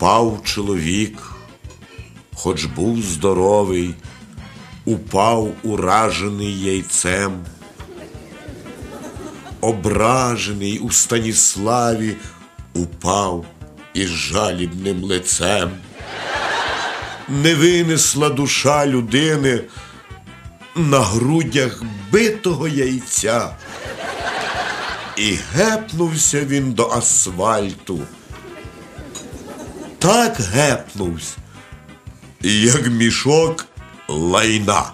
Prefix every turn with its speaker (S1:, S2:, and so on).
S1: Упав чоловік, хоч був здоровий, упав уражений яйцем. Ображений у Станіславі, упав із жалібним лицем. Не винесла душа людини на грудях битого яйця. І гепнувся він до асфальту. Так гепнувсь, як мішок лайна.